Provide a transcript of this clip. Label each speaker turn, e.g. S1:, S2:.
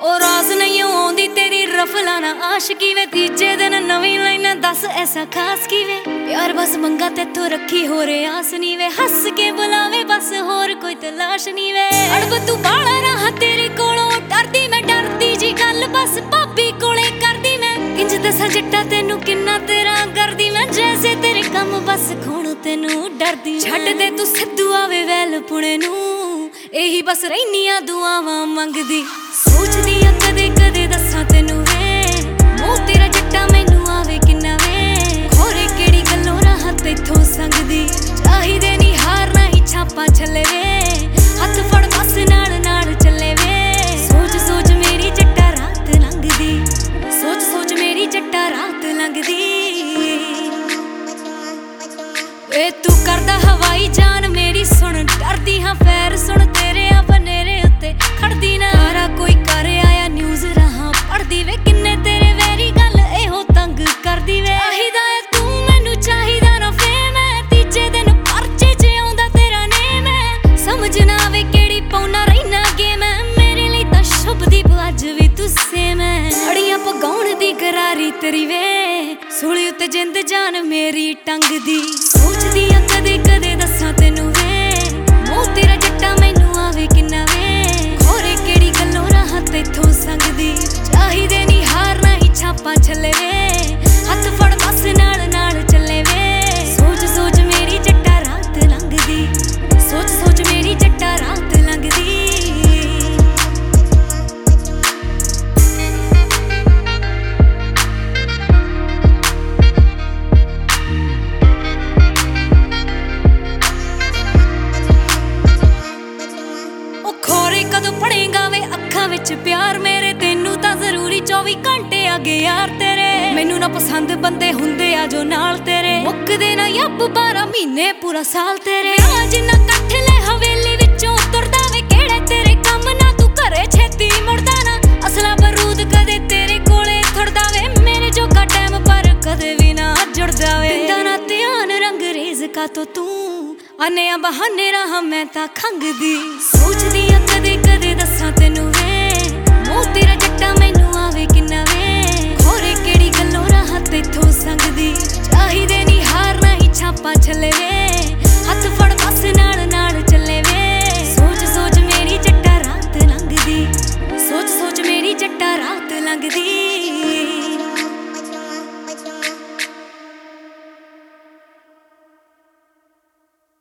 S1: ਉਹ ਰਾਜ਼ ਨਹੀਂ ਆਉਂਦੀ, ਤੇਰੀ ਰਫਲਾ ਨਾ ਆਸ਼ਕੀ ਵੇ ਤੀਜੇ ਦਿਨ ਨਵੀਂ ਲਾਈਨਾਂ ਦੱਸ ਐਸਾ ਖਾਸ ਕਿਵੇਂ? ਪਿਆਰ ਬਸ ਮੰਗਾ ਤੇ ਰੱਖੀ ਹੋ ਰੇ ਆਸ ਨਹੀਂ ਵੇ ਹੱਸ ਕੇ ਬੁਲਾਵੇ, ਬਸ ਹੋਰ ਕੋਈ ਤਲਾਸ਼ ਨਹੀਂ ਵੇ ਅੜਬ ਤੂੰ ਬਾਲਾ ਰਾਹ, ਤੇਰੇ ਜੈਸੇ ਬਸ ਖੋਣ ਤੈਨੂੰ ਡਰਦੀ ਛੱਡ ਦੇ ਤੂੰ ਸਿੱਧੂ ਆਵੇ ਵੈਲ ਪੁਣੇ ਨੂੰ। ਇਹੀ ਬਸ ਰਹਿਨੀਆਂ ਦੁਆਵਾਂ ਮੰਗਦੀ। ਸੋਚਦੀ ਏ ਤੂੰ ਕਰਦਾ ਹਵਾਈ ਜਾਨ, ਮੇਰੀ ਸੁਣ, ਡਰਦੀ ਹਾਂ ਪੈਰ ਸੁਣ ਤੇਰੇ ਆ ਬਨੇਰੇ ਉੱਤੇ। ਤੇਰੀ ਵੇ ਸੂਲੀ ਉੱਤੇ ਜਿੰਦ ਜਾਨ ਮੇਰੀ ਟੰਗ ਦੀ ਸੋਚਦੀ ਵਿੱਚ ਪਿਆਰ ਮੇਰੇ, ਤੈਨੂੰ ਤਾਂ ਜ਼ਰੂਰੀ 24 ਘੰਟੇ ਆਗੇ ਯਾਰ ਤੇਰੇ। ਮੈਨੂੰ ਨਾ ਪਸੰਦ ਬੰਦੇ ਹੁੰਦੇ ਆ ਜੋ ਨਾਲ ਤੇਰੇ। ਮੁੱਕਦੇ ਨਾ ਯੱਬ 12 ਮਹੀਨੇ ਪੂਰਾ ਸਾਲ ਤੇਰੇ। ਆ ਜਿੰਨਾ ਕੱਠ ਲੈ, ਹਵੇਲੀ ਵਿੱਚੋਂ ਤੁਰਦਾ ਵੇ, ਕਿਹੜੇ ਤੇਰੇ ਕੰਮ ਨਾ, ਤੂੰ ਘਰੇ ਛੇਤੀ ਮੁੜਦਾ ਨਾ। ਅਸਲਾ ਬਰੂਦ ਕਦੇ ਤੇਰੇ ਕੋਲੇ ਖੜਦਾ ਵੇ, ਮੇਰੇ ਜੋਗਾ ਟਾਈਮ ਪਰ ਕਦੇ ਵੀ ਨਾ ਜੁੜਦਾ ਵੇ। ਦਿੰਦਾ ਨਾ ਧਿਆਨ ਰੰਗ ਰੇਜ਼ ਕਾ ਤੋ ਤੂੰ ਅਨਿਆ ਬਹਾਨੇ ਰਹਾ ਮੈਂ ਤਾਂ ਖੰਗਦੀ। ਸੋਚਦੀ ਆ ਕਦੇ ਕਦੇ ਦੱਸਾਂ ਤੈਨੂੰ